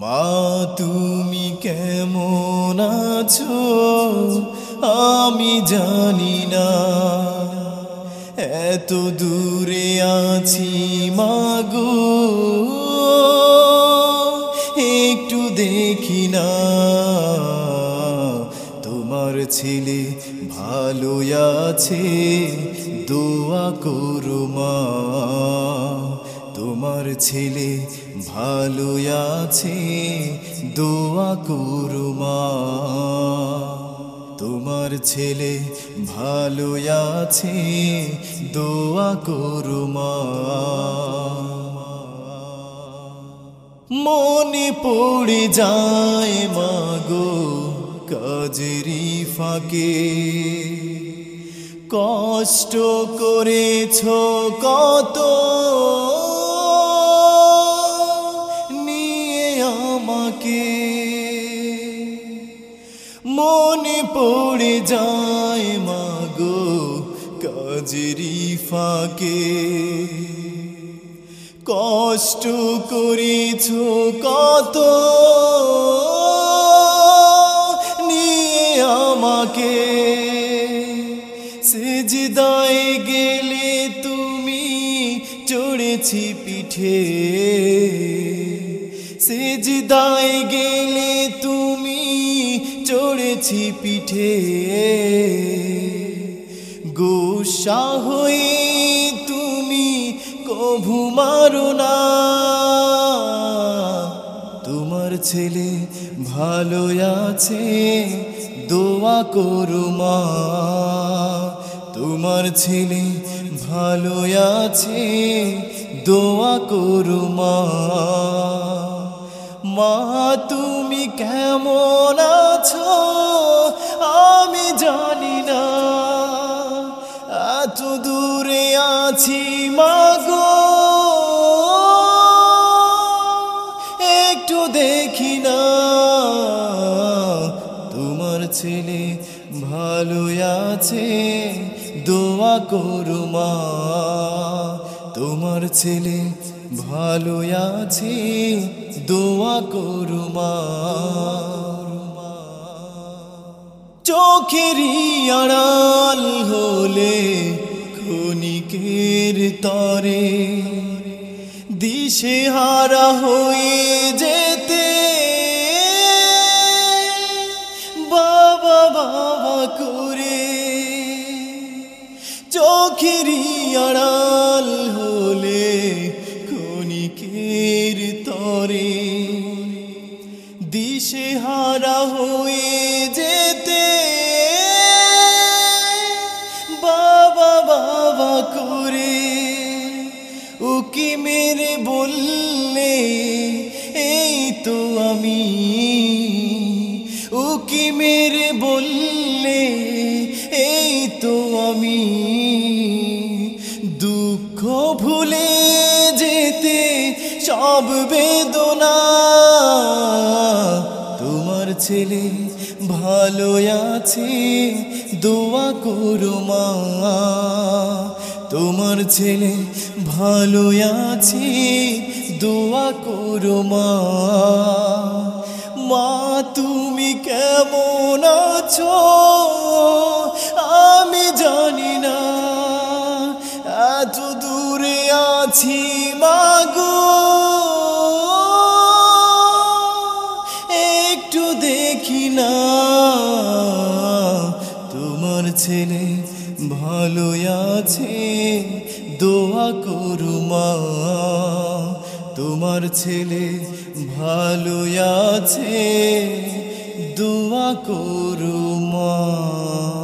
মা, তুমি কেমন আছো? আমি জানি না। এত দূরে আছি মাগো। একটু দেখি না। তোমার ছেলে ভালো আছে, দোয়া করো মা। তোমার ছেলে ভালো আছে, দোয়া করো মা। তোমার ছেলে ভালো আছে, দোয়া করো মা। মনে পড়ে যায় মাগো কাজেরি ফাঁকে। কষ্ট করেছ কত পড়ে যায় মাগো কাজেরি ফাঁকে। কষ্ট করেছ কত নিয়ে আমাকে? সেজদায় গেলে তুমি চড়েছি পিঠে। সেজদায় গেলে তুমি চড়েছি পিঠে। গোসা হয়ে তুমি কভু মারো না। তোমার ছেলে ভালো আছে, দোয়া করো মা। তোমার ছেলে ভালো আছে, দোয়া করো মা। মা, তুমি কেমন আছো? আমি জানি না। এত দূরে আছি মাগো একটু দেখি না। তোমার ছেলে ভালো আছে, দোয়া করো মা। তোমার ছেলে ভালো আছে, দোয়া করো মা। চোখেরই আড়াল হলে ক্ষণিকের তরে দিশে হারা হয়ে যেতে। বাবা বাবা করে চোখেরই আড়াল হারা হয়ে যেতে। বাবা বাবা করে উকি মেরে বললে, এই তো আমি। উকি মেরে বললে, এই তো আমি। দুঃখ ভুলে যেতে সব বেদনা ছেলে ভালো আছি, দোয়া করো মা। তোমার ছেলে ভালো আছি, দোয়া করো মা। মা, তুমি কেমন আছো? আমি ছেলে ভালো আছে দোয়া করু মা। তোমার ছেলে ভালো আছে দোয়া করু মা।